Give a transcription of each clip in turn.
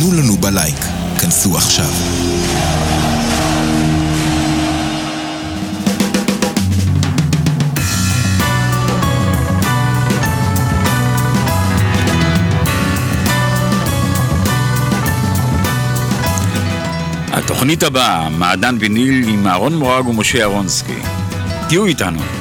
תנו לנו בלייק. כנסו עכשיו. התוכנית הבאה, מעדן ויניל עם אהרון מורג ומשה אהרונסקי. תהיו איתנו.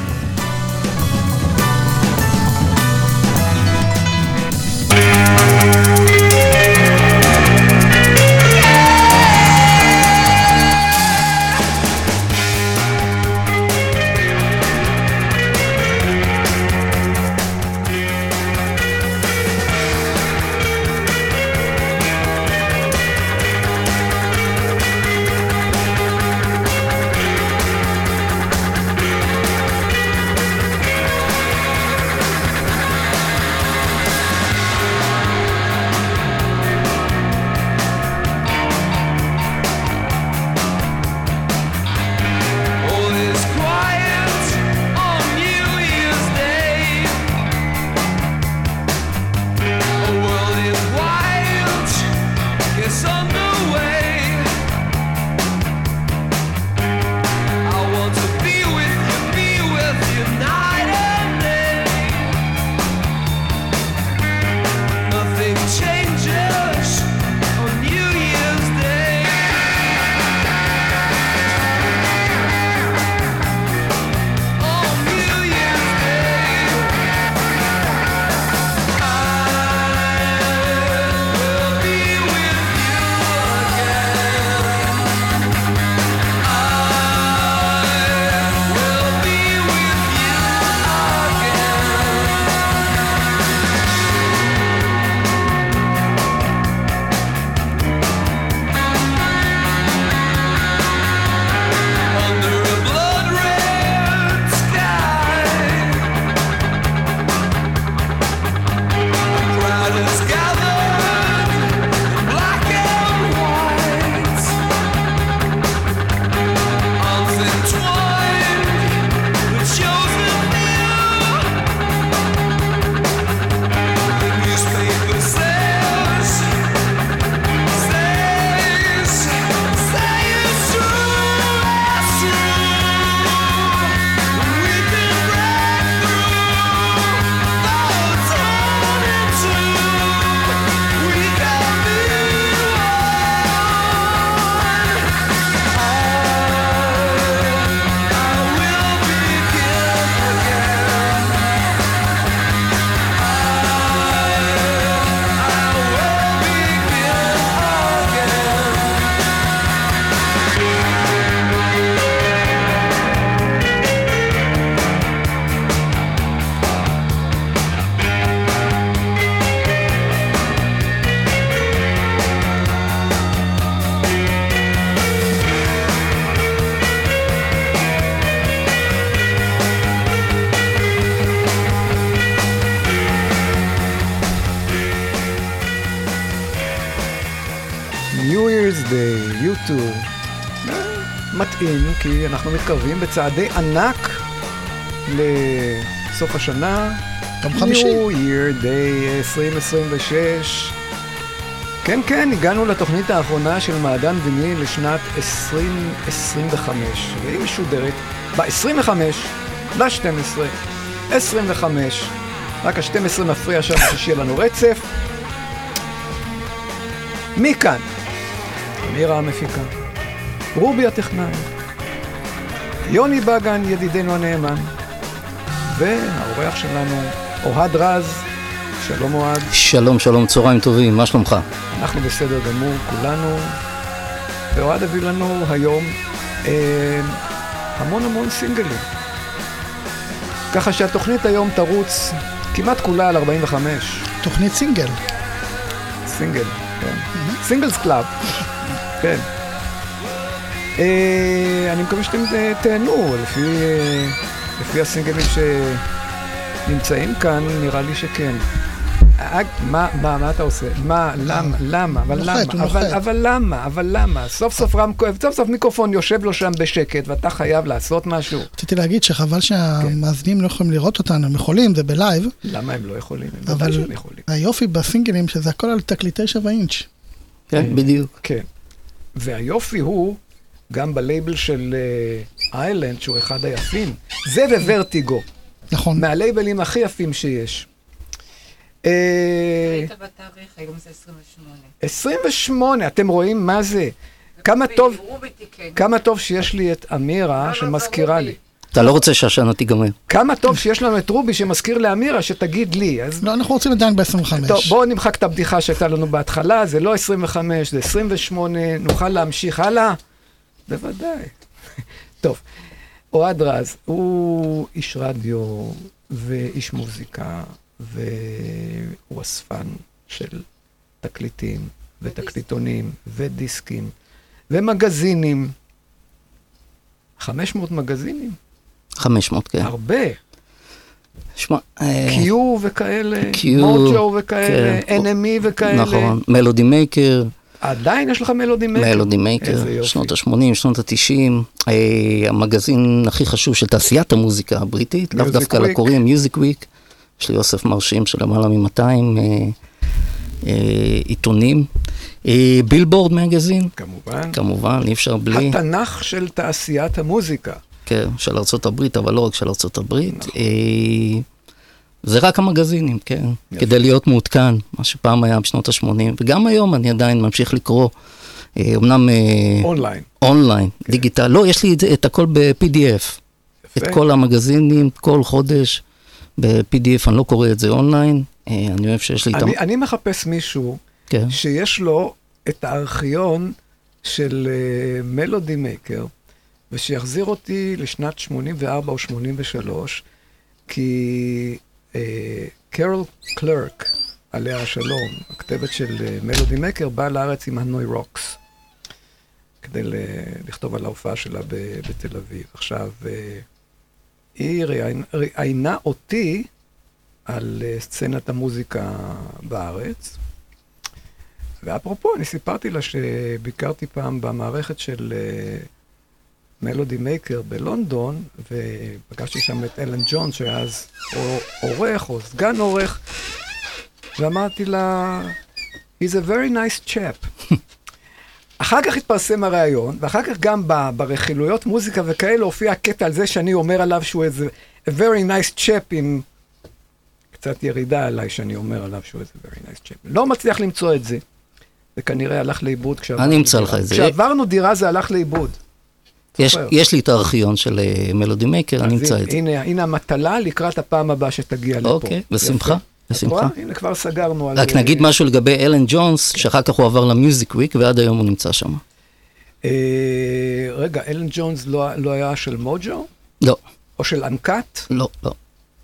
Day, U2. אה, מתאים, כי אנחנו מתקרבים בצעדי ענק לסוף השנה. יום חמישי. New Year Day 2026. כן, כן, הגענו לתוכנית האחרונה של מעדן ויניל לשנת 2025, והיא משודרת ב-25 ל-12, 25, רק ה-12 מפריע שם שיהיה לנו רצף. מכאן, אמירה המפיקה, רובי הטכנאי, יוני בגן ידידנו הנאמן, והאורח שלנו אוהד רז, שלום אוהד, שלום, שלום, צהריים טובים, מה שלומך? אנחנו בסדר גמור כולנו, ואוהד הביא לנו היום אה, המון המון סינגלים. ככה שהתוכנית היום תרוץ כמעט כולה על 45 תוכנית סינגל. סינגל. כן. Singles Club. כן. אה, אני מקווה שאתם אה, תהנו, לפי, אה, לפי הסינגלים שנמצאים כאן, נראה לי שכן. אה, מה, מה, מה אתה עושה? מה, למה, למה, אבל למה, אבל, נוחת. אבל למה, אבל למה? סוף סוף רם כהן, סוף סוף מיקרופון יושב לו שם בשקט, ואתה חייב לעשות משהו. רציתי להגיד שחבל שהמאזינים לא יכולים לראות אותנו, הם יכולים, זה בלייב, למה הם לא יכולים? הם אבל שהם יכולים. היופי בסינגלים שזה הכל על תקליטי 7 אינץ'. כן, בדיוק. כן. והיופי הוא, גם בלייבל של איילנד, שהוא אחד היפים, זה וורטיגו, נכון. מהלייבלים הכי יפים שיש. אה, ראית בתאריך, היום זה 28. 28, אתם רואים מה זה? כמה טוב, תיקן. כמה טוב שיש לי את אמירה שמזכירה לי. אתה לא רוצה שהשנה תיגמר. כמה טוב שיש לנו את רובי שמזכיר לאמירה שתגיד לי. אז לא, אנחנו רוצים עדיין ב-25. טוב, בואו נמחק את הבדיחה שהייתה לנו בהתחלה, זה לא 25, זה 28, נוכל להמשיך הלאה? בוודאי. טוב, אוהד רז, הוא איש רדיו ואיש מוזיקה, והוא אספן של תקליטים ותקליטונים ודיסקים ומגזינים. 500 מגזינים, 500, כן. הרבה. שמע, אה, קיו וכאלה, Q, מוג'ו וכאלה, כן. NME וכאלה. נכון, מלודי מייקר, עדיין יש לך Melody Maker? Melody Maker. שנות ה-80, שנות ה-90, המגזין הכי חשוב של תעשיית המוזיקה הבריטית, לאו דווקא. לקוראים, Music Week, יש לי אוסף מרשים של למעלה מ-200 עיתונים, אה, Billboard Magazine, כמובן. כמובן, אי אפשר בלי, התנ"ך של תעשיית המוזיקה. כן, של ארצות הברית, אבל לא רק של ארצות הברית. אה, זה רק המגזינים, כן, יפה. כדי להיות מעודכן, מה שפעם היה בשנות ה-80, וגם היום אני עדיין ממשיך לקרוא, אה, אמנם... אה, online. Online, digital, לא, יש לי את, את הכל ב-PDF. את. כל המגזינים, כל חודש ב-PDF, אני לא קורא את זה אונליין, אה, אני אוהב שיש לי את ה... אני, מחפש מישהו כן, שיש לו את הארכיון של Melody Maker, ושיחזיר אותי לשנת 84 או 83, כי אה, קרול קלרק, עליה השלום, הכתבת של Melody Maker, באה לארץ עם Hanoi Rocks, כדי ל- לכתוב על ההופעה שלה ב- בתל אביב. עכשיו, אה, היא ראיינה אותי על אה, סצנת המוזיקה בארץ, ואפרופו, אני סיפרתי לה שביקרתי פעם במערכת של מלודי מייקר בלונדון, ופגשתי שם את אלן ג'ון, שהיה אז עורך או סגן עורך, ואמרתי לה, he's a very nice chap. אחר כך התפרסם הריאיון, ואחר כך גם ברכילויות מוזיקה וכאלה הופיע קטע על זה שאני אומר עליו שהוא איזה a very nice chap עם קצת ירידה עליי שאני אומר עליו שהוא איזה very nice chap. לא מצליח למצוא את זה. זה כנראה הלך לאיבוד כשעברנו אני אמצא דירה. לך את זה. כשעברנו דירה זה הלך לאיבוד. יש. יש לי את הארכיון של אה, מלודי מייקר, אני אמצא את זה. הנה, הנה המטלה לקראת הפעם הבאה שתגיע לפה. אוקיי, בשמחה, יפה. בשמחה. הנה, כבר סגרנו על... רק נגיד משהו לגבי אלן ג'ונס, שאחר כך הוא עבר למיוזיק וויק, ועד היום הוא נמצא שם. אה, רגע, אלן ג'ונס לא, לא היה של מוג'ו? לא, או של אנקאט? לא, לא.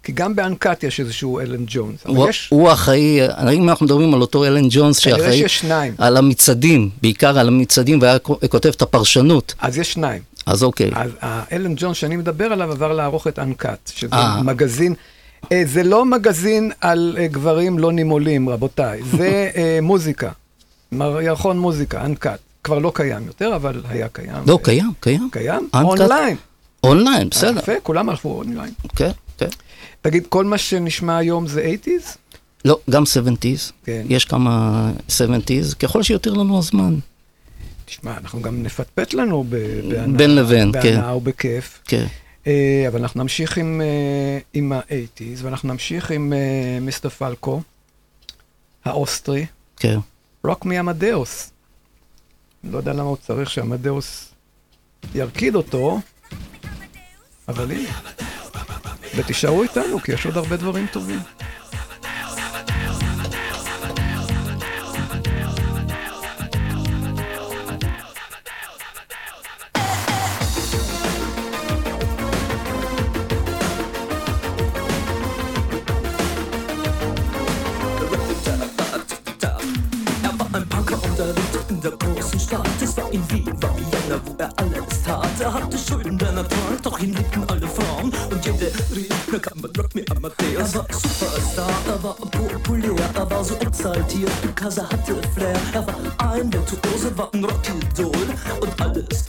כי גם באנקאט יש איזשהו אלן ג'ונס. הוא, יש, הוא אחראי, אם אנחנו מדברים על אותו אלן ג'ונס כנראה שאחראי שיש שניים. על המצעדים, בעיקר על המצעדים, והיה כותב את הפרשנות, אז יש שניים. אז אוקיי. האלן ג'ונס שאני מדבר עליו עבר לערוך את Uncut, שזה אה. מגזין. אה, זה לא מגזין על אה, גברים לא נימולים, רבותיי. זה מוזיקה. ירחון מוזיקה, Uncut. כבר לא קיים יותר, אבל היה קיים. לא, קיים, קיים. קיים? Online. Online, בסדר. יפה, כולם הלכו אונליין. כן, כן. תגיד, כל מה שנשמע היום זה 80's? לא, גם 70's. כן. יש כמה 70's, ככל שיותר לנו הזמן. תשמע, אנחנו גם נפטפט לנו בהנאה. בין לבין, כן. בהנאה ובכיף. כן. אה, אבל אנחנו נמשיך עם, אה, עם ה-80's, ואנחנו נמשיך עם אה, Mister פלקו, האוסטרי, כן. Rock Me Amadeus. לא יודע למה הוא צריך ש Amadeus ירקיד אותו, אבל הנה. ותישארו איתנו, כי יש עוד הרבה דברים טובים. Exaltiert, because er hatte Flair. Er war ein Virtuose, war ein Rockidol und alles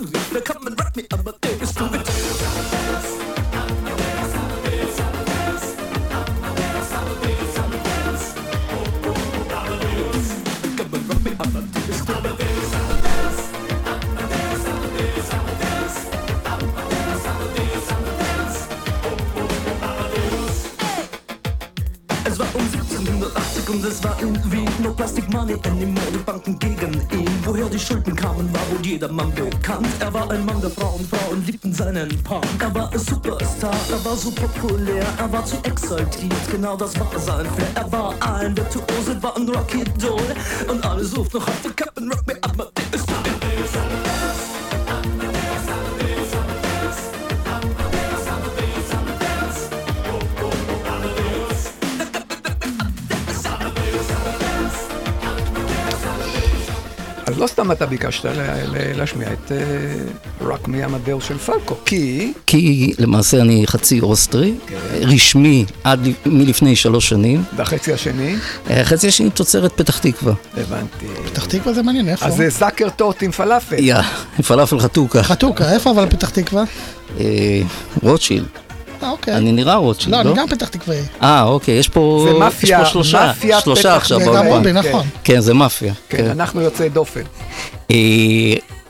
jedermann bekannt. Er war ein Mann der Frauen, Frauen liebten seinen Punk Er war ein Superstar, er war so populär Er war zu exaltiert, genau das war sein Flair. Er war ein Virtuose, war ein Rocky-Doll Und alle suchten noch heute סתם אתה ביקשת להשמיע את אה, Rock Me Amadeus של פלקו, כי... כי למעשה אני חצי אוסטרי, רשמי עד מלפני שלוש שנים. והחצי השני, החצי השני תוצרת פתח תקווה. הבנתי. פתח תקווה זה מעניין, איפה? אז זה Sachertorte עם פלאפל. יא, פלאפל חתוכה. חתוכה, איפה אבל פתח תקווה? אה, רוטשילד. אה, אוקיי. אני נראה רוטשילד, לא, לא? אני גם פתח תקוואי. אה, אוקיי, יש פה... זה יש מאפיה, פה שלושה, מאפיה שלושה פתח עכשיו זה גם. רובי, כן. נכון. כן, זה מאפיה. כן, אנחנו יוצאי דופן. אה,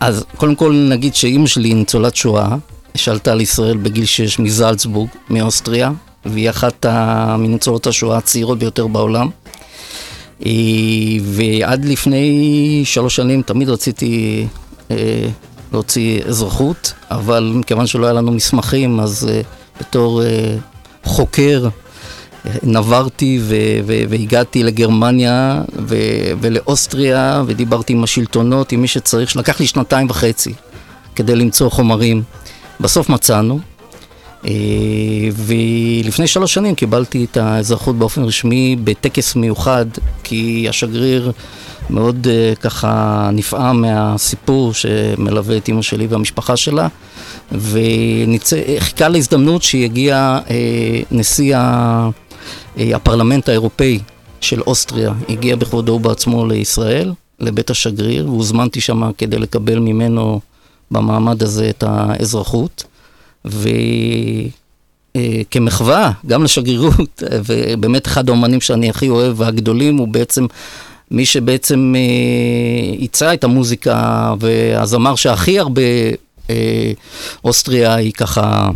אז קודם כל נגיד שאימא שלי היא ניצולת שואה, שעלתה לישראל בגיל 6 מזלצבורג, מאוסטריה, והיא אחת ה- מניצולות השואה הצעירות ביותר בעולם. אה, ועד לפני שלוש שנים תמיד רציתי להוציא אזרחות, אבל מכיוון שלא היה לנו מסמכים, אז אה, בתור אה, חוקר נברתי ו- ו- והגעתי לגרמניה ו- ולאוסטריה ודיברתי עם השלטונות, עם מי שצריך, שלקח לי שנתיים וחצי כדי למצוא חומרים. בסוף מצאנו, ולפני שלוש שנים קיבלתי את האזרחות באופן רשמי בטקס מיוחד, כי השגריר מאוד אה, ככה נפעם מהסיפור שמלווה את אימא שלי והמשפחה שלה, וחיכה להזדמנות שיגיע אה, נשיא אה, הפרלמנט האירופאי של אוסטריה, הגיע בכבודו ובעצמו לישראל, לבית השגריר, והוזמנתי שם כדי לקבל ממנו במעמד הזה את האזרחות. וכמחווה, גם לשגרירות, ובאמת אחד האומנים שאני הכי אוהב והגדולים הוא בעצם מי שבעצם אה, ייצא את המוזיקה והזמר שהכי הרבה אה, אוסטריה היא ככה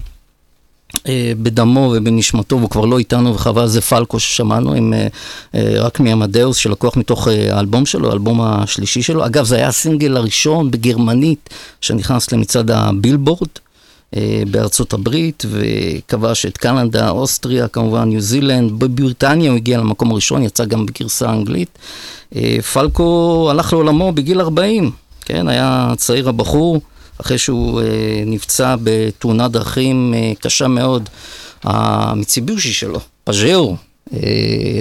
אה, בדמו ובנשמתו, והוא כבר לא איתנו, וחבל זה פלקו ששמענו עם רק מעמדאוס, שלקוח מתוך האלבום שלו, האלבום השלישי שלו. אגב, זה היה הסינגל הראשון בגרמנית שנכנס למצעד הבילבורד. אה, בארצות הברית, וכבש את קנדה, אוסטריה, כמובן ניו זילנד, בבריטניה הוא הגיע למקום הראשון, יצא גם בגרסה אנגלית. אה, פלקו הלך לעולמו בגיל 40, כן, היה צעיר הבחור, אחרי שהוא אה, נפצע בתאונת דרכים קשה מאוד. המיציבושי שלו, פאג'רו,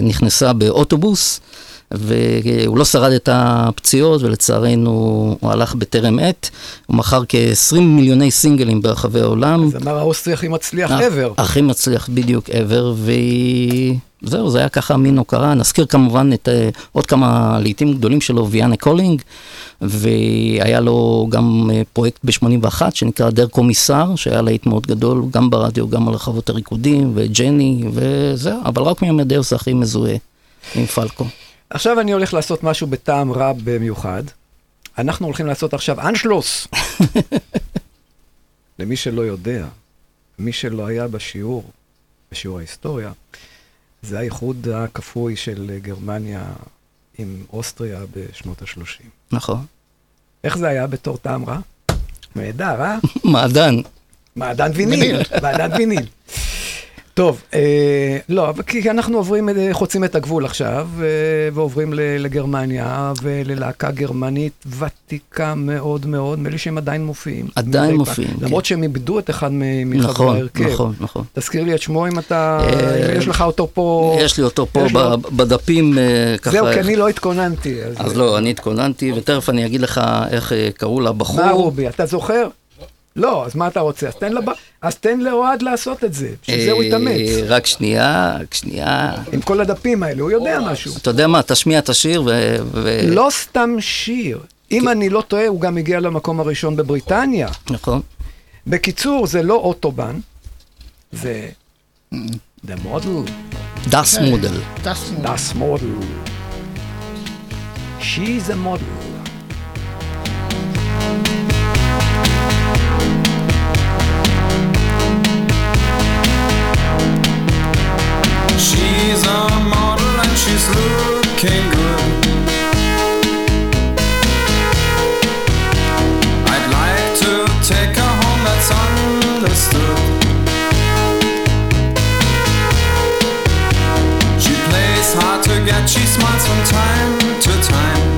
נכנסה באוטובוס. והוא לא שרד את הפציעות, ולצערנו הוא הלך בטרם עת. הוא מכר כ-20 מיליוני סינגלים ברחבי העולם. זמר האוסטרי הכי מצליח אה, ever. הכי מצליח בדיוק ever, וזהו, זה היה ככה מין הוקרה. נזכיר כמובן את אה, עוד כמה להיטים גדולים שלו, Vienna Calling, והיה לו גם אה, פרויקט ב-81 שנקרא דר קומיסר, שהיה להיט מאוד גדול, גם ברדיו, גם על רחבות הריקודים, וג'ני, וזהו, אבל רק מעמדאוס הכי מזוהה עם פלקו. עכשיו אני הולך לעשות משהו בטעם רע במיוחד. אנחנו הולכים לעשות עכשיו אנשלוס. למי שלא יודע, מי שלא היה בשיעור, בשיעור ההיסטוריה, זה האיחוד הכפוי של גרמניה עם אוסטריה בשנות ה-30. נכון. איך זה היה בתור טעם רע? נהדר, אה? מעדן. מעדן ויניל, מעדן ויניל. טוב, אה, לא, כי אנחנו עוברים, אה, חוצים את הגבול עכשיו, אה, ועוברים לגרמניה, וללהקה גרמנית ותיקה מאוד מאוד, נדמה לי שהם עדיין מופיעים. עדיין מופיעים, פעם. כן. למרות שהם איבדו את אחד מחברי נכון, ההרכב. נכון, נכון. תזכיר לי את שמו אם אתה, אה, אם יש לך אותו פה. יש לי אותו פה יש לו- ב- בדפים, אה, ככה. זהו, כי אני לא התכוננתי. אז לא, אני התכוננתי, ותכף אני אגיד לך איך אה, קראו לבחור. מה רובי, אתה זוכר? לא, אז מה אתה רוצה? אז תן, לב... אז תן לאוהד לעשות את זה, בשביל זה הוא יתאמץ. אה, רק שנייה, רק שנייה. עם כל הדפים האלה, הוא יודע משהו. אתה יודע מה, תשמיע את השיר ו... ו... לא סתם שיר. אם אני לא טועה, הוא גם הגיע למקום הראשון בבריטניה. נכון. בקיצור, זה לא אוטובן, זה The Model, דס מודל. טס מול. Das Model. She's a model. She's a model and she's looking good. I'd like to take her home, that's understood. She plays hard to get, she smiles from time to time.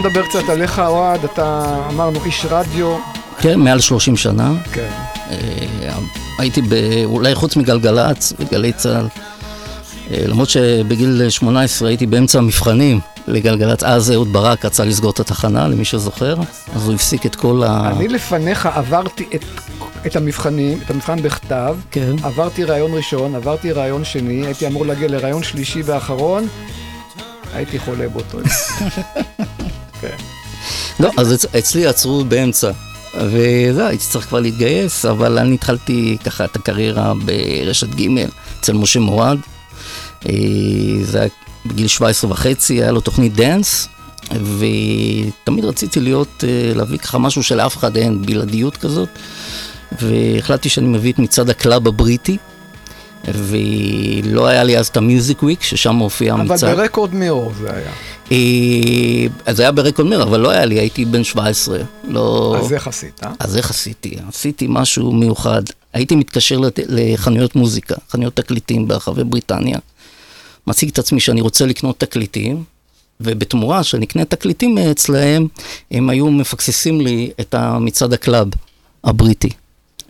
נדבר קצת עליך, אוהד. אתה, אמרנו, איש רדיו. כן, מעל 30 שנה. כן. אה, הייתי ב... אולי חוץ מגלגלצ, בגלי צה"ל. אה, למרות שבגיל 18 הייתי באמצע המבחנים לגלגלצ. אז אהוד ברק רצה לסגור את התחנה, למי שזוכר. אז הוא הפסיק את כל ה... אני לפניך עברתי את, את המבחנים, את המבחן בכתב. כן. עברתי ראיון ראשון, עברתי ראיון שני, הייתי אמור להגיע לראיון שלישי ואחרון. הייתי חולה באותו יום. לא, אז אצ- אצלי עצרו באמצע. וזהו, הייתי צריך כבר להתגייס, אבל אני התחלתי ככה את הקריירה ברשת ג' אצל משה מורד. אה, זה היה בגיל 17 וחצי, היה לו תוכנית dance, ותמיד רציתי להיות, אה, להביא ככה משהו שלאף אחד אין, בלעדיות כזאת, והחלטתי שאני מביא את מצעד ה club הבריטי. ולא היה לי אז את ה Music Week, ששם הופיע אבל המצעד. ב Record Mirror זה היה. אה, אז היה ב Record Mirror, אבל לא היה לי, הייתי בן 17. לא... אז איך עשית? אה? אז איך עשיתי? עשיתי משהו מיוחד. הייתי מתקשר לת... לחנויות מוזיקה, חנויות תקליטים ברחבי בריטניה. מציג את עצמי שאני רוצה לקנות תקליטים, ובתמורה שאני אקנה תקליטים אצלהם, הם היו מפקססים לי את המצעד ה club הבריטי.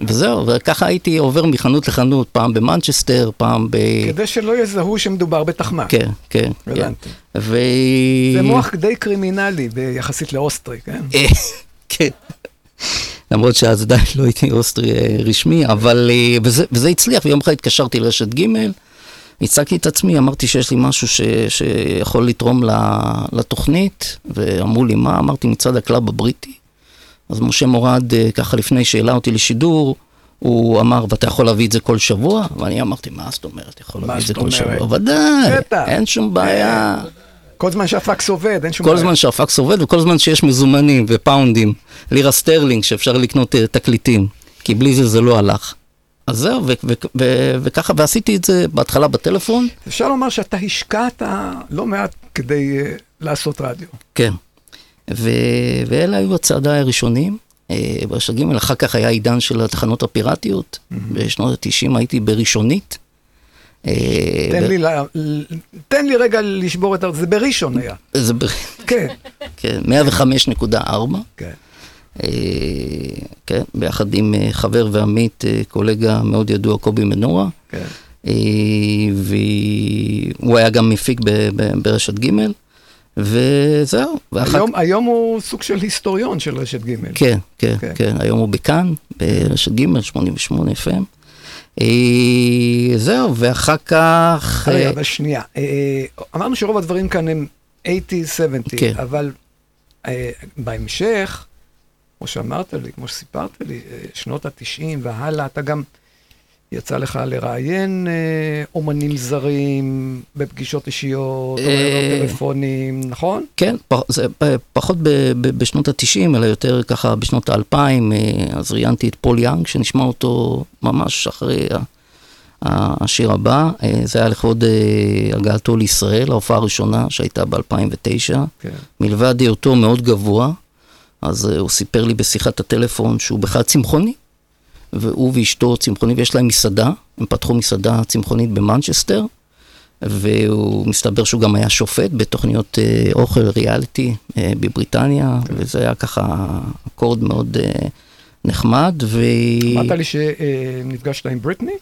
וזהו, וככה הייתי עובר מחנות לחנות, פעם במנצ'סטר, פעם ב... כדי שלא יזהו שמדובר בתחמ"ק. כן, כן, כן. הבנתי. ו... זה מוח די קרימינלי ביחסית לאוסטרי, כן? אה, כן. למרות שאז עדיין לא הייתי אוסטרי אה, רשמי, אבל... אה, וזה, וזה הצליח, ויום אחד התקשרתי לרשת ג', הצגתי את עצמי, אמרתי שיש לי משהו ש, שיכול לתרום לתוכנית, ואמרו לי, מה? אמרתי, מצעד ה club הבריטי. אז משה מורד, אה, ככה לפני שהעלה אותי לשידור, הוא אמר, ואתה יכול להביא את זה כל שבוע? ואני אמרתי, מה זאת אומרת, יכול להביא את זה כל? שבוע? ודאי. אין שום בעיה. כל זמן שהפקס עובד, אין שום כל זמן שהפקס עובד וכל זמן שיש מזומנים ופאונדים, לירה סטרלינג שאפשר לקנות אה, תקליטים, כי בלי זה זה לא הלך. אז זהו, וככה, ועשיתי את זה בהתחלה בטלפון, אפשר לומר שאתה השקעת לא מעט כדי אה, לעשות רדיו. כן. ו- ואלה היו הצעדיי הראשונים. אה, ברשת ג', אחר כך היה עידן של התחנות הפיראטיות, בשנות ה-90 הייתי בראשונית. אה, תן ו- לי, תן לי רגע לשבור את ה... זה בראשון היה. זה ב- כן, כן, 105.4. כן. אה, כן, ביחד עם חבר ועמית, קולגה מאוד ידוע, קובי מנורה. כן. והוא היה גם מפיק ברשת ג', וזהו. ואחר היום, היום הוא סוג של היסטוריון של רשת ג'. כן, כן, כן. כן, היום הוא בכאן, ברשת ג', 88 FM. אה, זהו, ואחר כך... רגע, אה, אבל שנייה. אה, אמרנו שרוב הדברים כאן הם 80, 70, כן. אבל אה, בהמשך, כמו שאמרת לי, כמו שסיפרת לי, שנות ה-90 והלאה, אתה גם יצא לך לראיין אה, אומנים זרים בפגישות אישיות, אה, טלפונים, נכון? כן, פח- זה אה, פחות ב- ב- בשנות ה-90, אלא יותר ככה בשנות ה-2000, אז ראיינתי את פול יאנג, שנשמע אותו ממש אחרי השיר הבא. אה, זה היה לכבוד אה, הגעתו לישראל, ההופעה הראשונה שהייתה ב-2009. כן. מלבד היותו מאוד גבוה, אז אה, הוא סיפר לי בשיחת הטלפון שהוא בכלל צמחוני, והוא ואשתו צמחוני, ויש להם מסעדה, הם פתחו מסעדה צמחונית במנצ'סטר, והוא מסתבר שהוא גם היה שופט בתוכניות אה, אוכל ריאליטי אה, בבריטניה, וזה היה ככה אקורד מאוד אה, נחמד, ו... אמרת לי שנפגשת עם בריטני?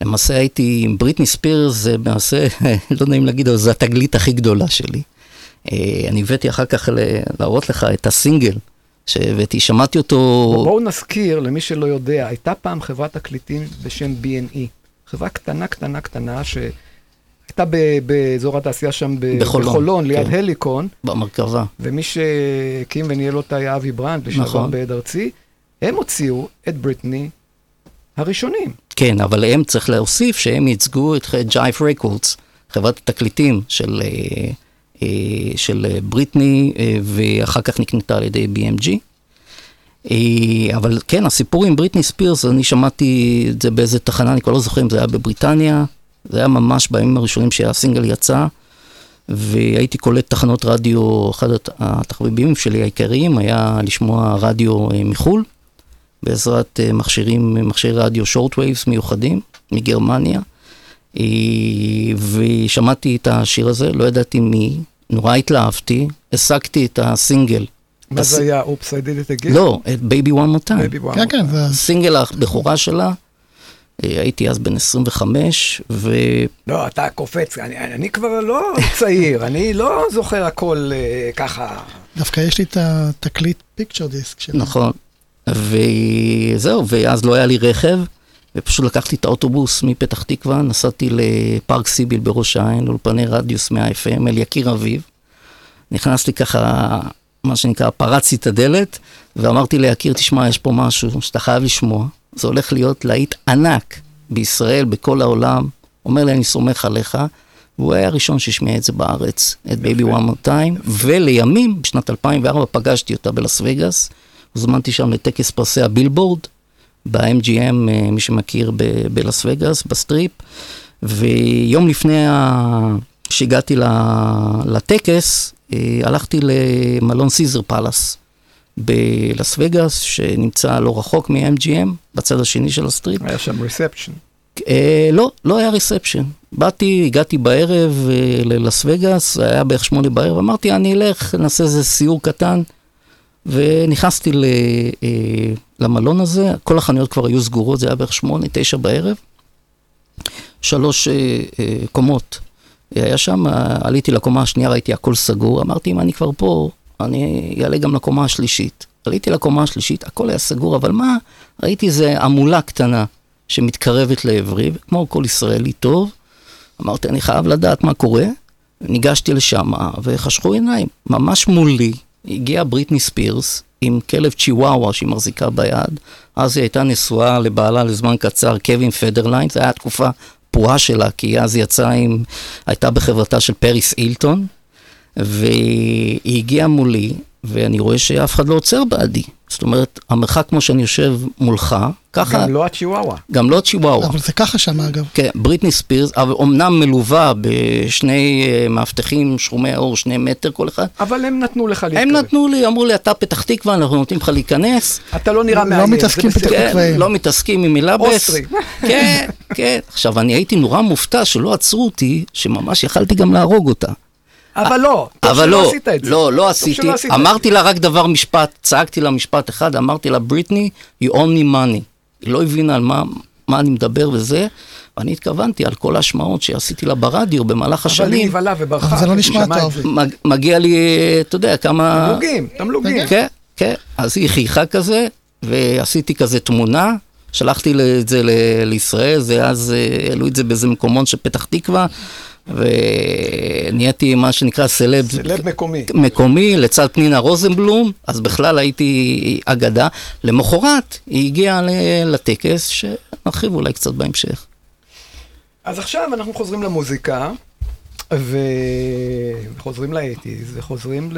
למעשה הייתי עם בריטני ספירס, זה למעשה, לא נעים להגיד, אבל זו התגלית הכי גדולה שלי. אני הבאתי אחר כך להראות לך את הסינגל שהבאתי, שמעתי אותו... בואו נזכיר למי שלא יודע, הייתה פעם חברת תקליטים בשם B&E. חברה קטנה, קטנה, קטנה, שהייתה ב- באזור התעשייה שם ב- בחולון, בחולון, ליד כן. הליקון, במרכבה. ומי שהקים וניהל אותה היה אבי ברנד, לשעבר נכון. בעד ארצי. הם הוציאו את בריטני הראשונים. כן, אבל הם, צריך להוסיף שהם ייצגו את ג'ייף רקורדס, חברת התקליטים של, אה, של אה, בריטני, אה, ואחר כך נקנתה על ידי BMG. אה, אבל כן, הסיפור עם בריטני ספירס, אני שמעתי את זה באיזה תחנה, אני כבר לא זוכר אם זה היה בבריטניה, זה היה ממש בימים הראשונים שהסינגל יצא, והייתי קולט תחנות רדיו, אחד הת- התחביבים שלי העיקריים היה לשמוע רדיו אה, מחו"ל. בעזרת אה, מכשירים, מכשירי רדיו short waves מיוחדים מגרמניה. אה, ושמעתי את השיר הזה, לא ידעתי מי, נורא התלהבתי, השגתי את הסינגל. מה הס- זה היה? Oops, I did it again? לא, את בייבי וואן One כן, כן, זה... הסינגל הבכורה שלה, אה, הייתי אז בן 25, ו... לא, אתה קופץ, אני, אני כבר לא צעיר, אני לא זוכר הכל אה, ככה. דווקא יש לי את התקליט picture disc שלי. נכון. וזהו, ואז לא היה לי רכב, ופשוט לקחתי את האוטובוס מפתח תקווה, נסעתי לפארק סיביל בראש העין, לאולפני רדיוס 100 FM, אל יקיר אביב. נכנסתי ככה, מה שנקרא, פרצתי את הדלת, ואמרתי ליקיר, תשמע, יש פה משהו שאתה חייב לשמוע. זה הולך להיות להיט ענק בישראל, בכל העולם. אומר לי, אני סומך עליך. והוא היה הראשון שהשמיע את זה בארץ, את Baby One More Time, ולימים, בשנת 2004 פגשתי אותה בלאס וגאס, הוזמנתי שם לטקס פרסי הבילבורד, ב-MGM, אה, מי שמכיר, בלאס וגאס, בסטריפ, ויום לפני. שהגעתי לטקס, אה, הלכתי למלון סיזר פאלאס בלאס וגאס, שנמצא לא רחוק מ-MGM, בצד השני של הסטריפ. היה שם reception. אה, לא, לא היה reception. באתי, הגעתי בערב אה, ללאס וגאס, היה בערך שמונה בערב, אמרתי, אני אלך, נעשה איזה סיור קטן, ונכנסתי ל, אה, למלון הזה, כל החנויות כבר היו סגורות, זה היה בערך שמונה, תשע בערב. שלוש אה, אה, קומות היה שם, אה, עליתי לקומה השנייה, ראיתי הכל סגור, אמרתי, אם אני כבר פה, אני אעלה גם לקומה השלישית. עליתי לקומה השלישית, הכל היה סגור, אבל מה, ראיתי איזה המולה קטנה שמתקרבת לעברי, כמו כל ישראלי טוב, אמרתי, אני חייב לדעת מה קורה. ניגשתי לשם, וחשכו עיניים. ממש מולי הגיעה בריטני ספירס עם כלב צ'יוואווה שהיא מחזיקה ביד. אז היא הייתה נשואה לבעלה לזמן קצר, קווין פדרליין, זו הייתה תקופה פרועה שלה, כי אז יצאה עם, הייתה בחברתה של פריס אילטון. והיא הגיעה מולי, ואני רואה שאף אחד לא עוצר בעדי. זאת אומרת, המרחק כמו שאני יושב מולך, ככה... גם לא הצ'יוואווה. גם לא צ'יוואווה. אבל זה ככה שם אגב. כן, בריטני ספירס, אבל אומנם מלווה בשני אה, מאבטחים שרומי עור, שני מטר כל אחד. אבל הם נתנו לך להתקרב. הם נתנו לי, אמרו לי, אתה פתח תקווה, אנחנו נותנים לך להיכנס. אתה לא נראה לא מאיים. זה מתעסקים. פתח כן, תקוואים. לא מתעסקים עם מלבס. אוסטרי. כן, כן. עכשיו, אני הייתי נורא מופתע שלא עצרו אותי, שממש יכלתי גם להרוג אותה. אבל לא, טוב אבל שלא לא, עשית את זה. לא, לא עשיתי, עשית אמרתי לה רק דבר משפט, צעקתי לה משפט אחד, אמרתי לה, בריטני, you own me money. היא לא הבינה על מה, מה אני מדבר וזה, ואני התכוונתי על כל ההשמעות שעשיתי לה ברדיו במהלך אבל היא השנים. נבהלה וברחה. אבל זה לא כי נשמע טוב. מג, מגיע לי, אתה יודע, כמה... תמלוגים, תמלוגים. כן, כן. אז היא חייכה כזה, ועשיתי כזה תמונה, שלחתי את זה לישראל, זה אז אה, העלו את זה באיזה מקומון של פתח תקווה, ונהייתי מה שנקרא סלב, סלב מקומי. מקומי לצד פנינה רוזנבלום, אז בכלל הייתי אגדה. למחרת היא הגיעה לטקס, שנרחיב אולי קצת בהמשך. אז עכשיו אנחנו חוזרים למוזיקה, ו- וחוזרים לאטיז, וחוזרים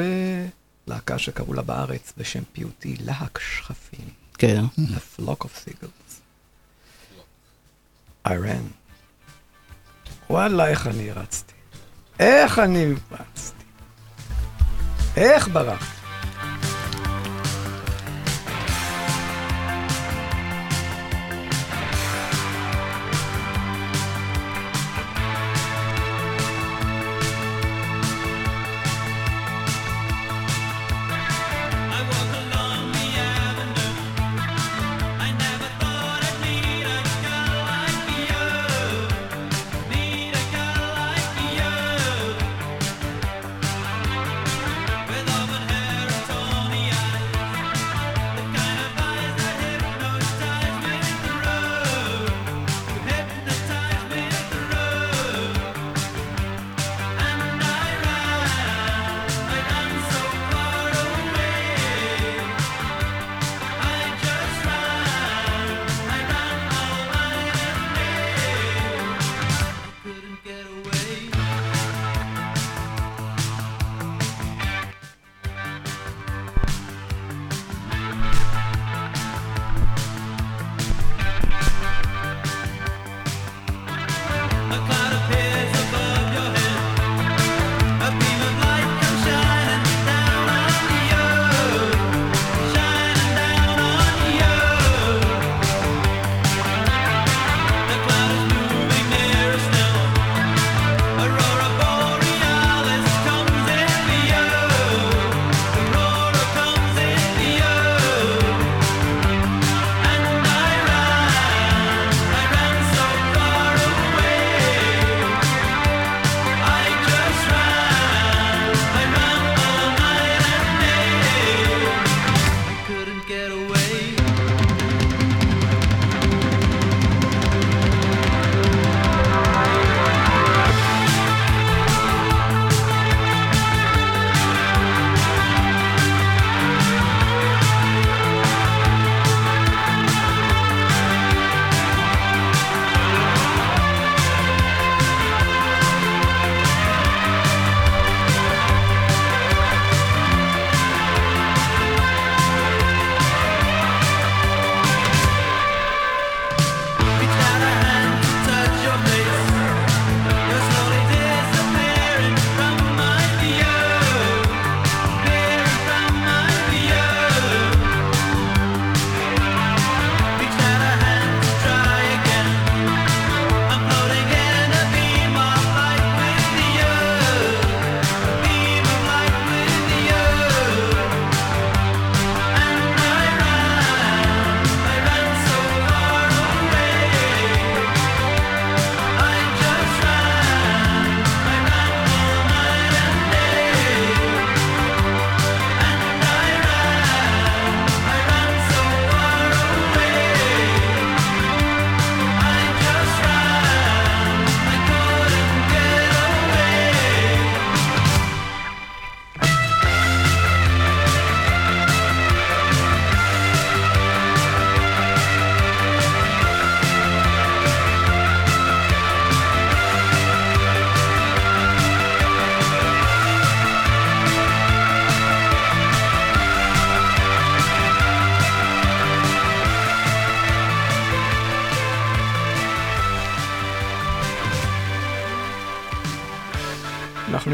ללהקה שקראו לה בארץ בשם פיוטי להק שכפים. כן. The Flock of Seagulls. אירן. וואלה, איך אני רצתי. איך אני רצתי. איך ברחתי.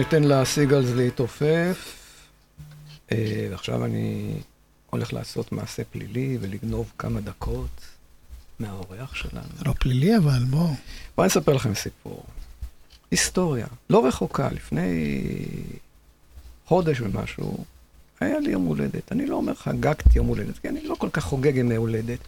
ניתן לסיגלס להתעופף, אה, ועכשיו אני הולך לעשות מעשה פלילי ולגנוב כמה דקות מהאורח שלנו. זה לא פלילי, אבל בוא. בואו אני אספר לכם סיפור. היסטוריה, לא רחוקה, לפני חודש ומשהו, היה לי יום הולדת. אני לא אומר חגגתי יום הולדת, כי אני לא כל כך חוגג ימי הולדת.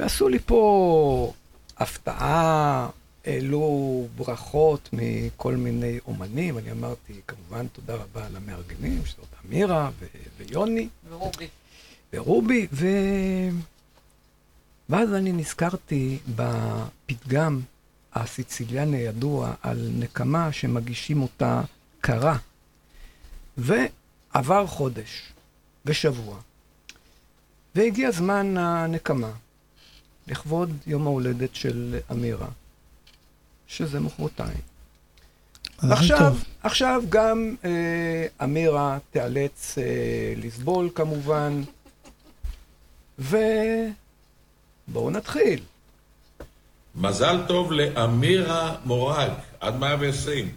ועשו לי פה הפתעה, העלו ברכות מכל מיני אומנים. אני אמרתי, כמובן, תודה רבה למארגנים, שזאת אמירה ויוני. ורובי. ורובי, ו... ואז אני נזכרתי בפתגם הסיציליאני הידוע על נקמה שמגישים אותה קרה. ועבר חודש ושבוע, והגיע זמן הנקמה, לכבוד יום ההולדת של אמירה, שזה מחרתיים. עכשיו, טוב. עכשיו גם אה, אמירה תיאלץ אה, לסבול כמובן, ובואו נתחיל. מזל טוב לאמירה מורג, עד 120.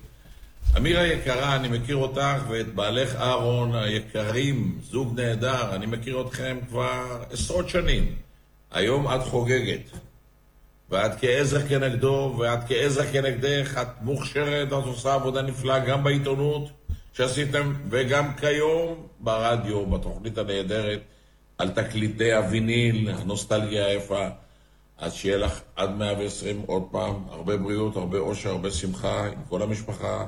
אמירה יקרה, אני מכיר אותך ואת בעלך אהרון היקרים, זוג נהדר, אני מכיר אתכם כבר עשרות שנים. היום את חוגגת. ואת כעזר כנגדו, ואת כעזר כנגדך, את מוכשרת, את עושה עבודה נפלאה גם בעיתונות שעשיתם, וגם כיום ברדיו, בתוכנית הנהדרת, על תקליטי הוויניל, הנוסטלגיה היפה. אז שיהיה לך עד 120 עוד פעם, הרבה בריאות, הרבה אושר, הרבה שמחה עם כל המשפחה.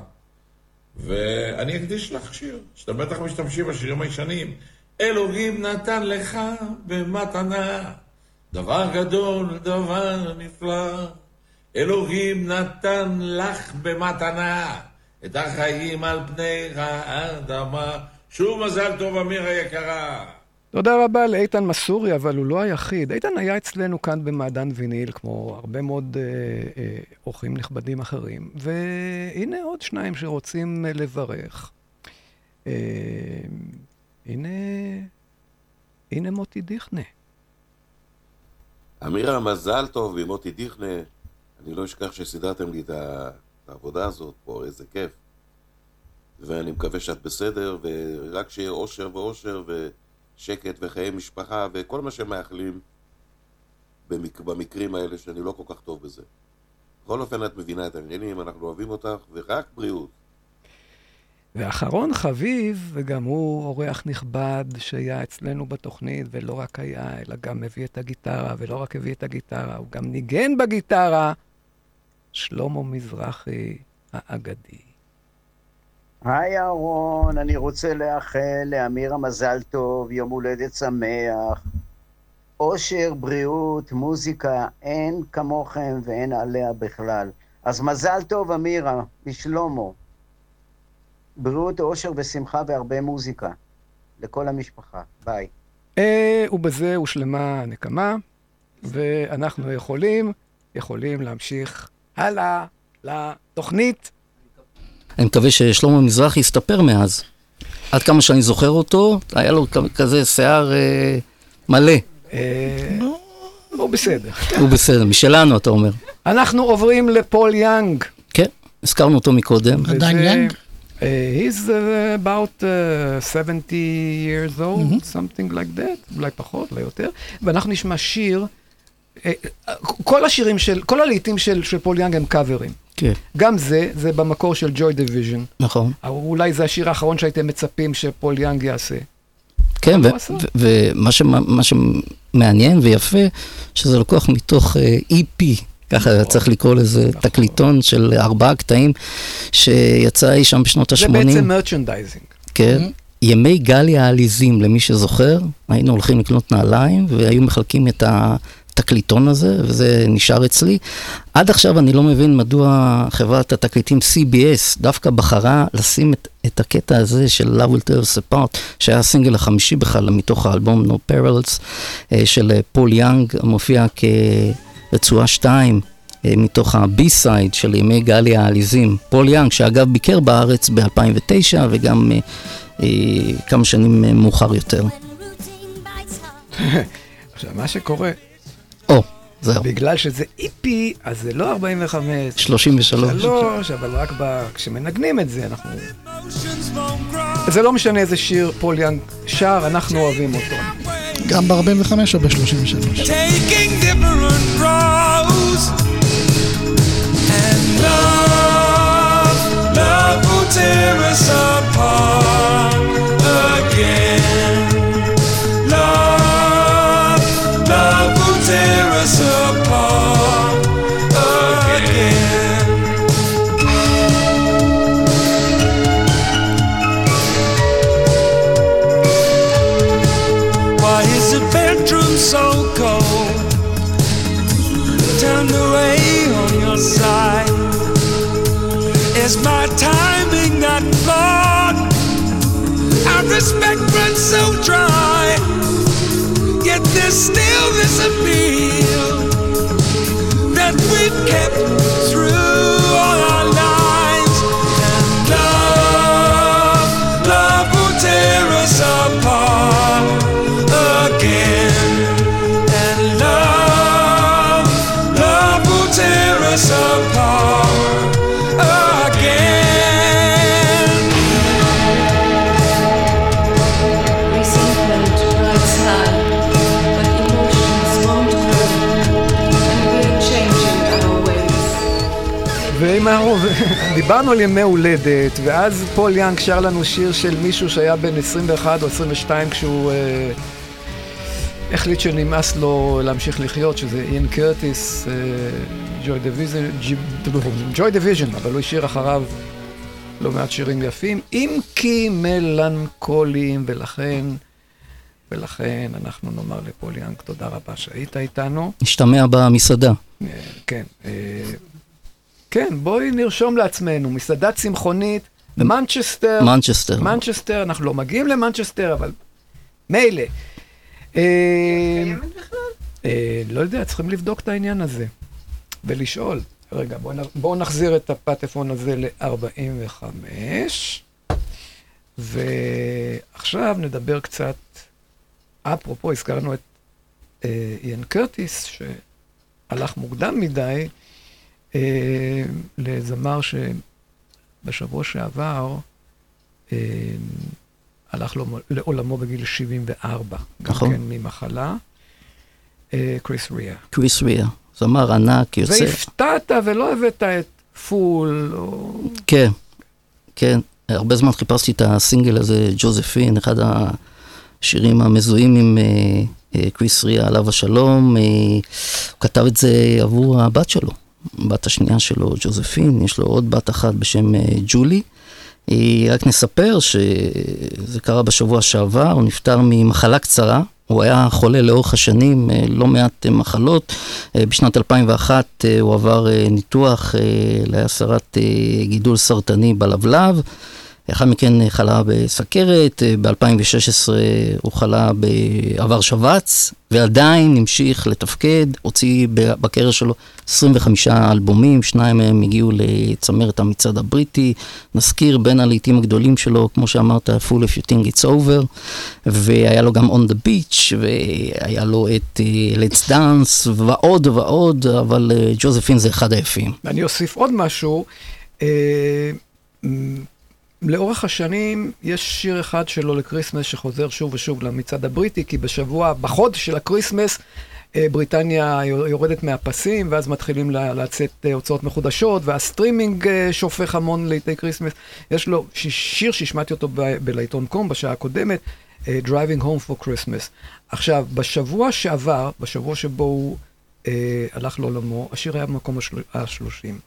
ואני אקדיש לך שיר, שאתם בטח משתמשים בשירים הישנים. אלוהים נתן לך במתנה דבר גדול, דבר נפלא. אלוהים נתן לך במתנה את החיים על פני האדמה. שוב מזל טוב, אמירה יקרה. תודה רבה לאיתן מסורי, אבל הוא לא היחיד. איתן היה אצלנו כאן במעדן ויניל, כמו הרבה מאוד אה, אה, אורחים נכבדים אחרים. והנה עוד שניים שרוצים אה, לברך. אה, הנה, הנה מוטי דיכנה. אמירה, מזל טוב ממוטי דיכנה. אני לא אשכח שסידרתם לי את העבודה הזאת פה, איזה כיף. ואני מקווה שאת בסדר, ורק שיהיה אושר ואושר ושקט וחיי משפחה וכל מה שמאחלים במק... במקרים האלה שאני לא כל כך טוב בזה. בכל אופן את מבינה את העניינים, אנחנו אוהבים אותך, ורק בריאות. ואחרון חביב, וגם הוא אורח נכבד שהיה אצלנו בתוכנית, ולא רק היה, אלא גם הביא את הגיטרה, ולא רק הביא את הגיטרה, הוא גם ניגן בגיטרה, שלמה מזרחי האגדי. היי אהרון, אני רוצה לאחל לאמירה מזל טוב, יום הולדת שמח. אושר, בריאות, מוזיקה, אין כמוכם ואין עליה בכלל. אז מזל טוב, אמירה, משלומו. בריאות, אושר ושמחה והרבה מוזיקה. לכל המשפחה. ביי. אה, ובזה הושלמה הנקמה, ואנחנו יכולים, יכולים להמשיך הלאה לתוכנית. אני מקווה ששלמה מזרחי הסתפר מאז. עד כמה שאני זוכר אותו, היה לו כזה שיער אה, מלא. אה, הוא בסדר. הוא בסדר, משלנו אתה אומר. אנחנו עוברים לפול יאנג. כן, הזכרנו אותו מקודם. עדיין young? אה, he's uh, about uh, 70 years old, something like that, אולי פחות, אולי יותר. ואנחנו נשמע שיר, אה, אה, כל השירים של, כל הלהיטים של, של פול יאנג הם קאברים. כן, גם זה, זה במקור של ג'וי דיוויז'ן. נכון. אולי זה השיר האחרון שהייתם מצפים שפול יאנג יעשה. כן, ומה שמעניין ויפה, שזה לקוח מתוך אה, EP, ככה נכון. צריך לקרוא לזה, תקליטון של ארבעה קטעים, שיצא אי שם בשנות זה ה-80. בעצם מרצ'נדייזינג. כן. ימי גלי העליזים, למי שזוכר, היינו הולכים לקנות נעליים והיו מחלקים את התקליטון הזה, וזה נשאר אצלי. עד עכשיו אני לא מבין מדוע חברת התקליטים CBS דווקא בחרה לשים את, את הקטע הזה של Love Will Tear Us Apart, שהיה הסינגל החמישי בכלל מתוך האלבום No Parallels אה, של אה, פול יאנג, המופיע כרצועה 2. אה, מתוך ה-B-side של ימי גלי העליזים, פול יאנג, שאגב ביקר בארץ ב-2009 וגם אה, אה, כמה שנים מאוחר יותר. עכשיו, מה שקורה, או, זהו. בגלל שזה EP, אז זה לא 45. 33. שלוש, אבל רק ב... כשמנגנים את זה, אנחנו... זה לא משנה איזה שיר פול יאנג שר, אנחנו אוהבים אותו. גם ב-45 או ב-33. taking different roads. And love, love will tear us apart respect runs so dry. דיברנו על ימי הולדת, ואז פול יאנג שר לנו שיר של מישהו שהיה בן 21 או 22 כשהוא אה, החליט שנמאס לו להמשיך לחיות, שזה איין קרטיס, אה, ג'וי דיוויז'ן, אבל הוא השאיר אחריו לא מעט שירים יפים, אם כי מלנכוליים, ולכן, ולכן אנחנו נאמר לפול יאנג תודה רבה שהיית איתנו. נשתמע במסעדה. אה, כן, אה, כן, בואי נרשום לעצמנו, מסעדה צמחונית, מנצ'סטר. מנצ'סטר. מנצ'סטר, אנחנו לא מגיעים למנצ'סטר, אבל מילא. אה, אה, לא יודע, צריכים לבדוק את העניין הזה ולשאול. רגע, בואו נחזיר את הפטפון הזה ל-45, ועכשיו נדבר קצת, אפרופו, הזכרנו את אה, איין קרטיס, שהלך מוקדם מדי, לזמר שבשבוע שעבר אה, הלך לו, לעולמו בגיל 74, נכון. גם כן ממחלה, אה, קריס ריה. קריס ריה, זמר ענק, יוצא... והפתעת ולא הבאת את פול, או... כן, כן. הרבה זמן חיפשתי את הסינגל הזה, ג'וזפין, אחד השירים המזוהים עם אה, אה, קריס ריה, עליו השלום. אה, הוא כתב את זה עבור הבת שלו, הבת השנייה שלו, ג'וזפין, יש לו עוד בת אחת בשם אה, ג'ולי. רק נספר שזה קרה בשבוע שעבר, הוא נפטר ממחלה קצרה. הוא היה חולה לאורך השנים, אה, לא מעט אה, מחלות. בשנת 2001 אה, הוא עבר ניתוח להסרת גידול סרטני בלבלב. לאחר מכן אה, חלה בסכרת, אה, ב-2016 הוא חלה בעבר שבץ, ועדיין המשיך לתפקד, הוציא בקריירה שלו 25 אלבומים, שניים מהם הגיעו לצמרת המצעד הבריטי. נזכיר בין הלעיתים הגדולים שלו, כמו שאמרת, Full if you think it's over, והיה לו גם On the Beach, והיה לו את uh, Let's Dance, ועוד ועוד, אבל ג'וזפין זה אחד היפים. ואני אוסיף עוד משהו. אה, לאורך השנים יש שיר אחד שלו לקריסמס שחוזר שוב ושוב למצעד הבריטי, כי בשבוע, בחודש של הקריסמס, אה, בריטניה יורדת מהפסים, ואז מתחילים לצאת אה, הוצאות מחודשות, והסטרימינג אה, שופך המון להיטי קריסמס. יש לו שיר שהשמעתי אותו בלהיטון קום בשעה הקודמת, Driving Home for Christmas. עכשיו, בשבוע שעבר, בשבוע שבו הוא אה, הלך לעולמו, השיר היה במקום השל- השלושים.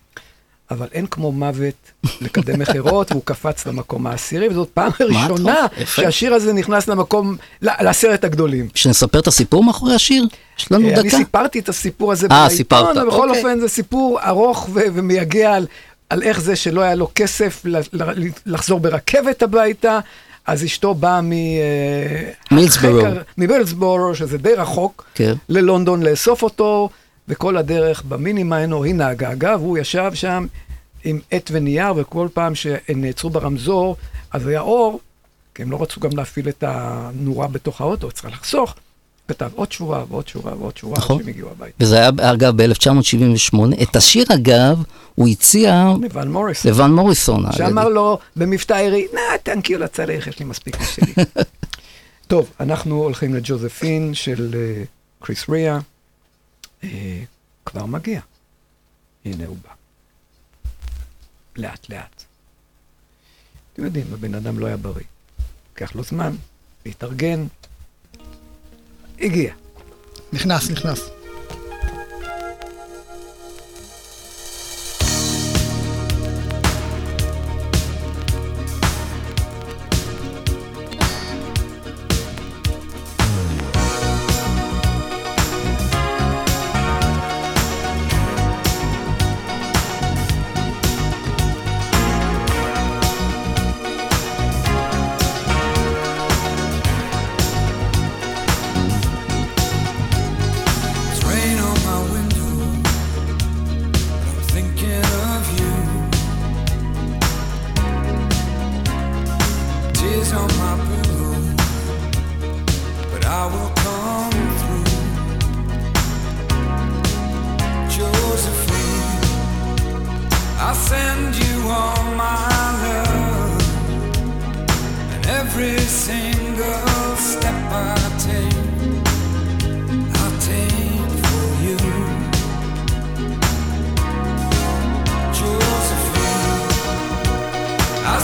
אבל אין כמו מוות לקדם מכירות, והוא קפץ למקום העשירי, וזאת פעם ראשונה. שהשיר הזה נכנס למקום, לעשרת הגדולים. שנספר את הסיפור מאחורי השיר? יש לנו אה, אני דקה. סיפרתי את הסיפור הזה אה, בעיתון, סיפרת, אבל בכל אוקיי. אופן זה סיפור ארוך ומייגע על, איך זה שלא היה לו כסף לחזור ברכבת הביתה. אז אשתו באה מ... אה, מילסבורו. ממילסבורו, שזה די רחוק, כן. ללונדון לאסוף אותו, וכל הדרך במיני מיינור היא נהגה. אגב, הוא ישב שם עם עט ונייר, וכל פעם שהם נעצרו ברמזור, אז היה אור, כי הם לא רצו גם להפעיל את הנורה בתוך האוטו, צריך לחסוך. כתב עוד שורה ועוד שורה ועוד שורה, נכון. שהם הגיעו הביתה. וזה היה, אגב, ב-1978. את השיר, אגב, הוא הציע לבן מוריסון. לבן מוריסון. שאמר לו במבטא עירי, נא, תנקיו לצריך, יש לי מספיק משלי. טוב, אנחנו הולכים לג'וזפין של אה, קריס ריה. אה, כבר מגיע. הנה הוא בא. לאט לאט. אתם יודעים, הבן אדם לא היה בריא. לוקח לו זמן להתארגן. הגיע. נכנס, נכנס.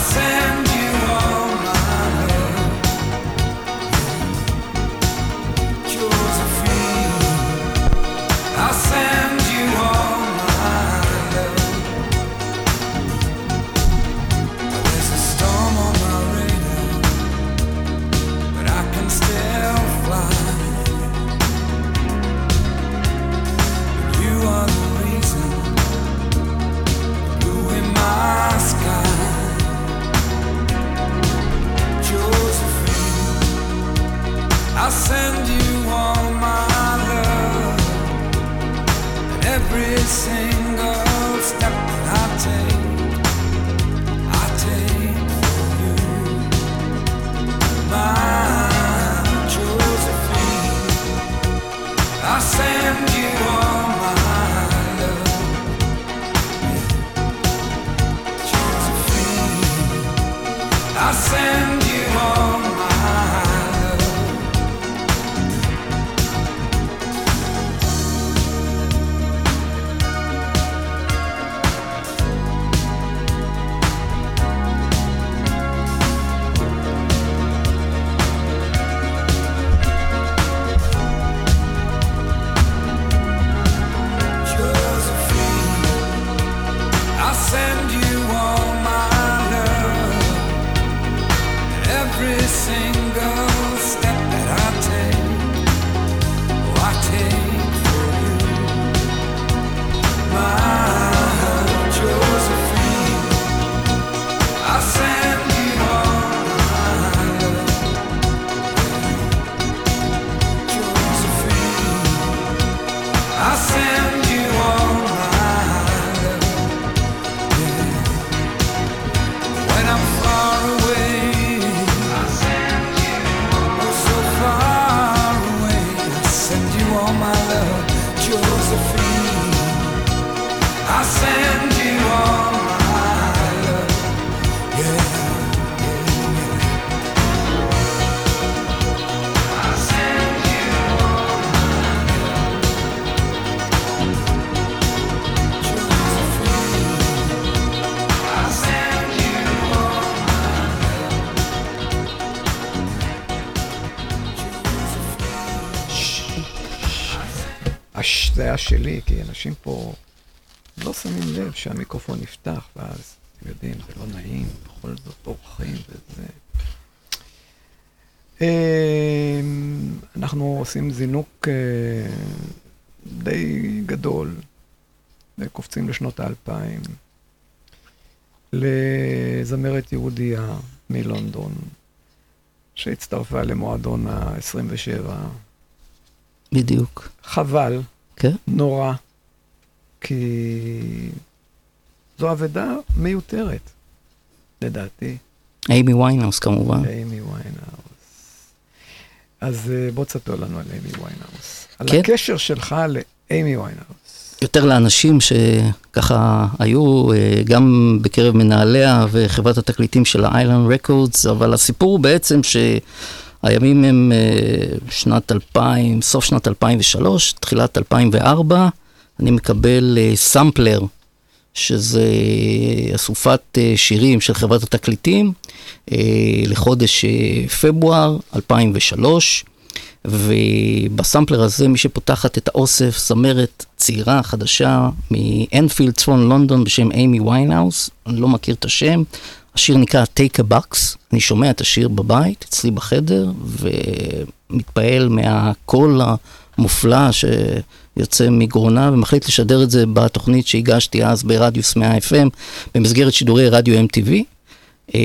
myself שלי, כי אנשים פה לא שמים לב שהמיקרופון נפתח, ואז, אתם יודעים, זה לא נעים, בכל זאת אורחים וזה. אמ, אנחנו עושים זינוק אה, די גדול, וקופצים לשנות האלפיים, לזמרת יהודייה מלונדון, שהצטרפה למועדון ה-27. בדיוק. חבל, כן. נורא, כי זו אבדה מיותרת, לדעתי. אימי ויינהאוס כמובן. אימי ויינהאוס. אז אה, בוא תספר לנו על אימי ויינהאוס. על כן. הקשר שלך לאימי ויינהאוס. יותר לאנשים שככה היו אה, גם בקרב מנהליה וחברת התקליטים של ה-Island Records, אבל הסיפור הוא בעצם שהימים הם אה, שנת 2000, סוף שנת 2003, תחילת 2004, אני מקבל אה, סמפלר, שזה אסופת אה, שירים של חברת התקליטים, לחודש פברואר 2003. ובסמפלר הזה, מי שפותחת את האוסף, זמרת צעירה, חדשה, מאנפילד, צפון לונדון, בשם אימי ויינהאוס, אני לא מכיר את השם. השיר נקרא Take a Box, אני שומע את השיר בבית, אצלי בחדר, ומתפעל מהקול המופלא שיוצא מגרונה, ומחליט לשדר את זה בתוכנית שהגשתי אז ברדיוס 100 FM, במסגרת שידורי רדיו MTV. אה,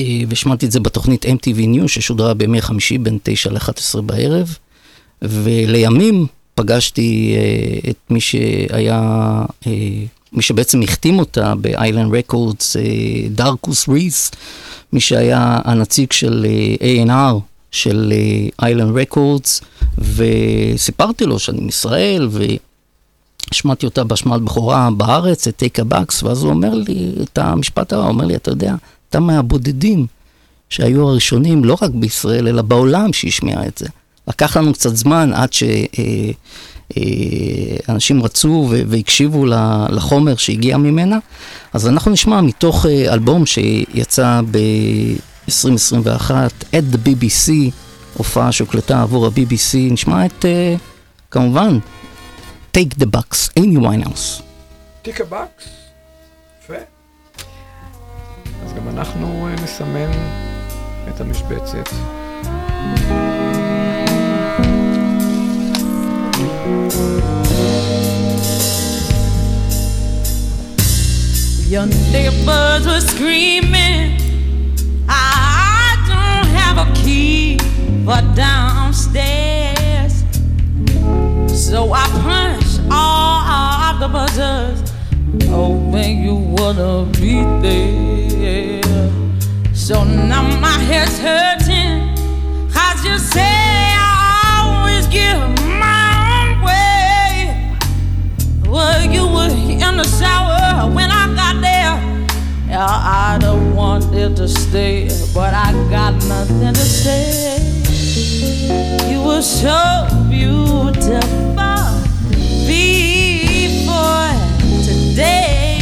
אה, והשמעתי את זה בתוכנית MTV News ששודרה בימי חמישי בין 9 ל-11 בערב, ולימים פגשתי אה, את מי שהיה, מי שבעצם החתים אותה באיילנד רקורדס, דרקוס ביס, מי שהיה הנציג של אה, A&R של איילנד רקורדס, וסיפרתי לו שאני מישראל, ו... השמעתי אותה בהשמעת בכורה בארץ, את Take the Box, ואז הוא אומר לי את המשפט הבא, הוא אומר לי, אתה יודע, אתה מהבודדים שהיו הראשונים, לא רק בישראל, אלא בעולם שהשמיע את זה. לקח לנו קצת זמן עד שאנשים רצו ו- והקשיבו ל- לחומר שהגיע ממנה. אז אנחנו נשמע מתוך אה, אלבום שיצא ב-2021, at the BBC, הופעה שהוקלטה עבור ה-BBC, נשמע את, אה, כמובן, Take the Box, אימי ויינהאוס. Take the Box. יפה. אז גם אנחנו אה, נסמן את המשבצת. Your neighbors were screaming. I don't have a key for downstairs. So I punched all of the buzzers, oh, hoping you wanna be there. So now my head's hurting, wanted to stay, but I got nothing to say. You were so beautiful before today,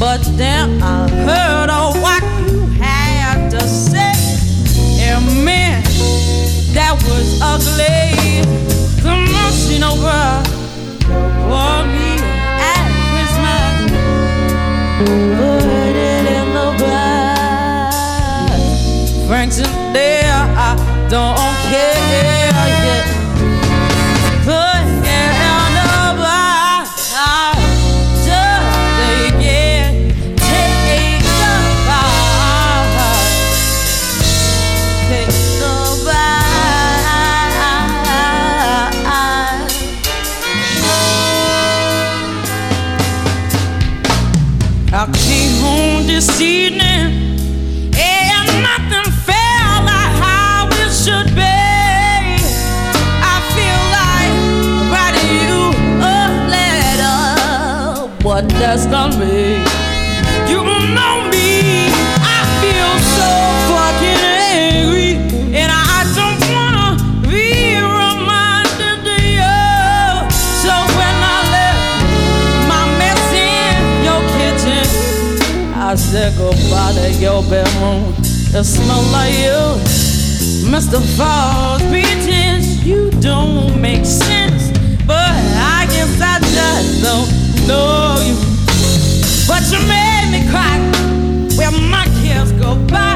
but then I heard of what you had to say. And man, that was ugly. On, see no for me at Christmas. Don't not me. You know me, I feel so fucking angry, and I don't wanna be reminded of you. So when I left my mess in your kitchen. I said goodbye to your bedroom. It smelled like you. Mr. Falls pretense you don't make sense. But I guess I just don't know you. But you made me cry where my kids go by.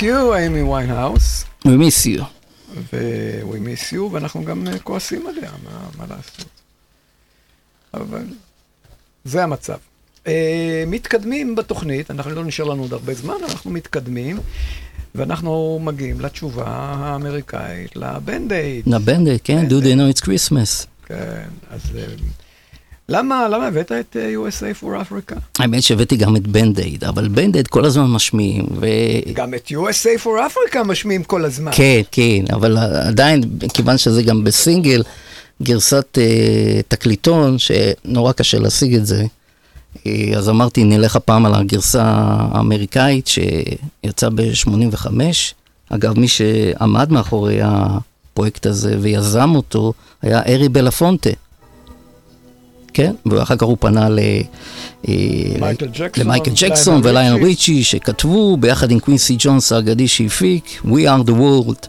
Thank you, איימי ויינהאוס. We miss you. ו-we miss you, ואנחנו גם אה, כועסים עליה, מה, מה לעשות? אבל זה המצב. Uh, מתקדמים בתוכנית, אנחנו לא נשאר לנו עוד הרבה זמן, אנחנו מתקדמים, ואנחנו מגיעים לתשובה האמריקאית, לבנד-אייד. לבנד כן, do they know it's Christmas. כן, אז אה, למה, למה הבאת את אה, USA for Africa? האמת שהבאתי גם את בנד-אייד, אבל בנד-אייד כל הזמן משמיעים, ו... גם את USA for Africa משמיעים כל הזמן. כן, כן, אבל עדיין, כיוון שזה גם בסינגל, גרסת אה, תקליטון, שנורא קשה להשיג את זה, אה, אז אמרתי, נלך הפעם על הגרסה האמריקאית שיצאה ב-85. אגב, מי שעמד מאחורי הפרויקט הזה ויזם אותו היה הארי בלפונטה. כן, ואחר כך הוא פנה ל... אה, מייקל ג'קסון, למייקל ג'קסון וליון ריצ'י. ריצ'י, שכתבו ביחד עם קווינסי ג'ונס האגדי שהפיק, We are the world,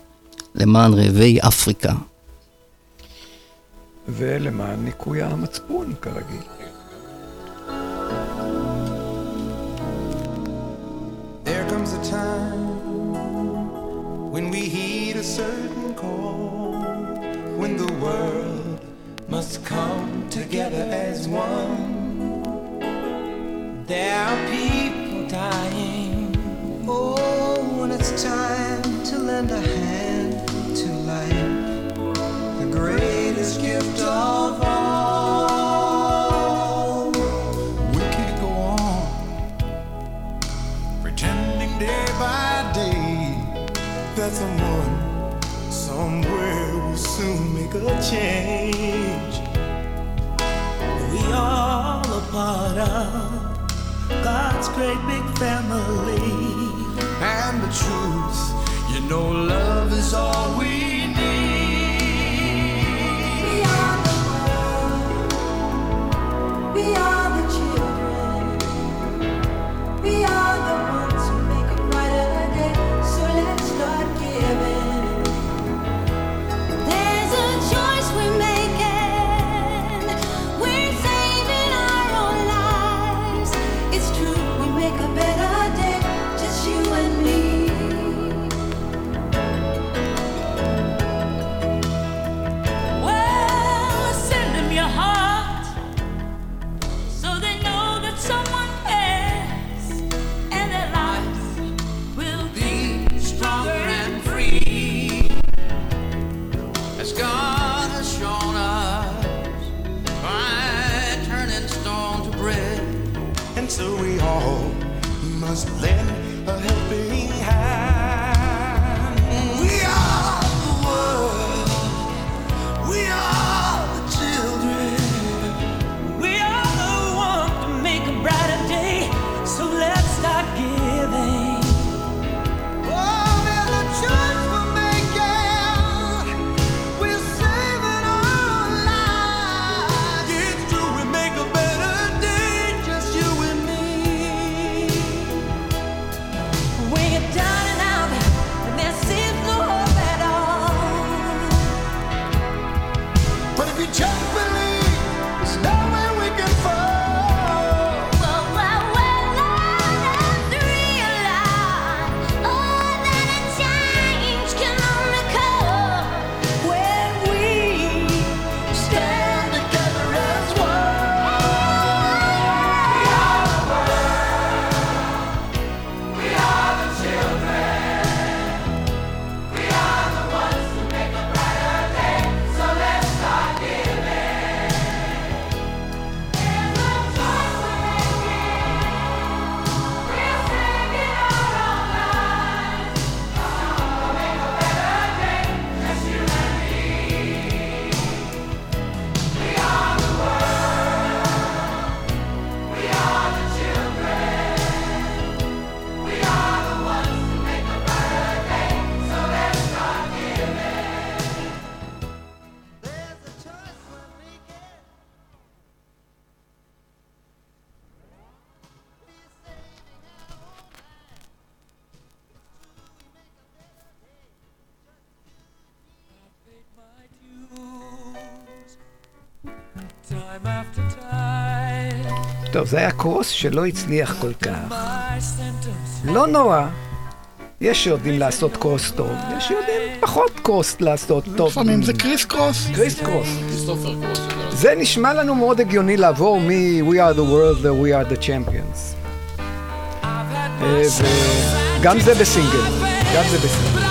למען רעבי אפריקה. ולמען ניקוי המצפון, כרגיל. There comes a time when we heed a certain call, when the world must come together as one. There are people dying. Oh, when it's time to lend a hand to life, the greatest gift of all. We can't go on pretending day by day that someone somewhere will soon make a change. All a part of God's great big family. And the truth, you know, love is all we need. טוב, זה היה קרוס שלא הצליח כל כך. לא נורא, יש שיודעים לעשות קרוס טוב, יש שיודעים פחות קרוס לעשות טוב. לפעמים זה קריס קרוס. קריס קרוס. זה נשמע לנו מאוד הגיוני לעבור מ-We are the world ל-We are the champions. אה, וגם זה בסינגל, גם זה בסינגל.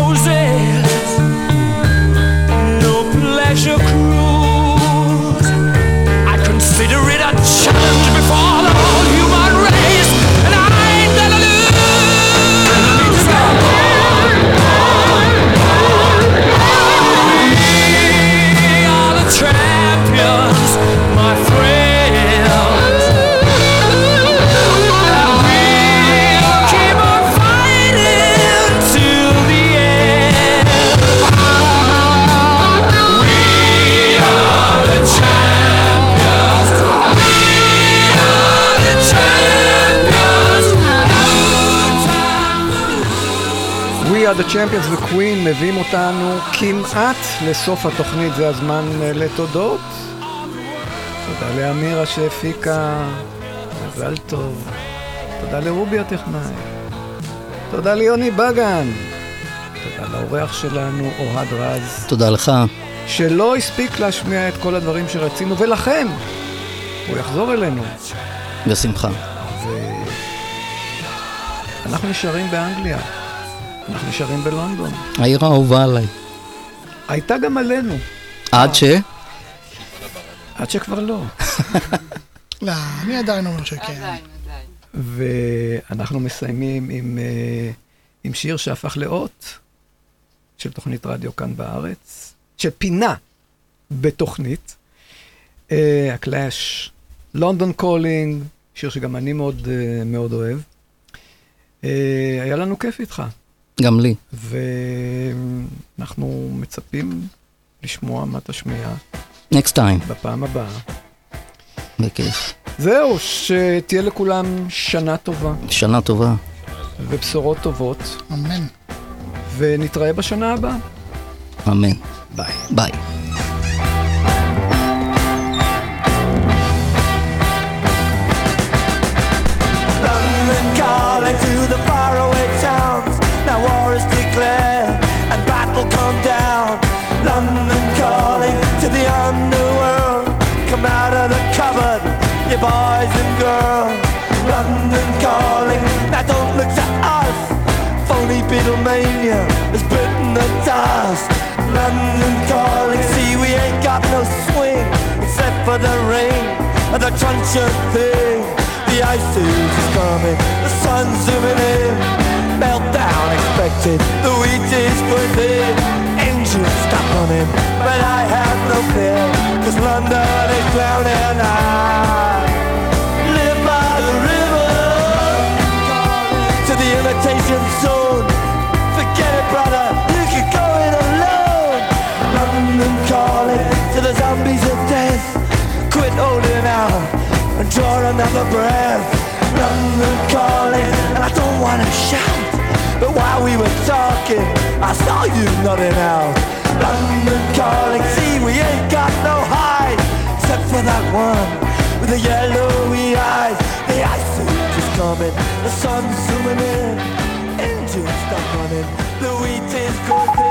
the champions וקווין מביאים אותנו כמעט לסוף התוכנית, זה הזמן אה, לתודות. תודה לאמירה שהפיקה, מזל טוב. תודה לרובי הטכנאי. תודה ליוני בגן. תודה לאורח שלנו, אוהד רז. תודה לך. שלא הספיק להשמיע את כל הדברים שרצינו, ולכם, הוא יחזור אלינו. בשמחה. אנחנו נשארים באנגליה, אנחנו נשארים בלונדון. העיר האהובה עליי. הייתה גם עלינו, עד ש... עד שכבר לא. לא, אני עדיין אומר שכן. ואנחנו מסיימים עם, אה, עם שיר שהפך לאות של תוכנית רדיו כאן בארץ, של פינה בתוכנית. הקלאש, London Calling, שיר שגם אני מאוד, אה, מאוד אוהב. אה, היה לנו כיף איתך, גם לי. ואנחנו מצפים לשמוע מה תשמיע next time. בפעם הבאה. בכיף. זהו, שתהיה לכולם שנה טובה שנה טובה. ובשורות טובות, אמן. ונתראה בשנה הבאה. אמן. ביי. ביי. For the rain and the truncheon thing. The ice age is coming, the sun's zooming in. Meltdown expected, the wheat is going thin. Engines stop running, but I have no fear, cause London is drowning. I live by the river to the imitation zone. Forget it, brother, you can go it alone. London calling to the zombies of death. Quit holding out and draw another breath. London calling, and I don't wanna shout. But while we were talking, I saw you nodding out. London calling, see we ain't got no hide, except for that one with the yellowy eyes. The ice is coming, the sun's zooming in, engines stop running, the wheat is cooking,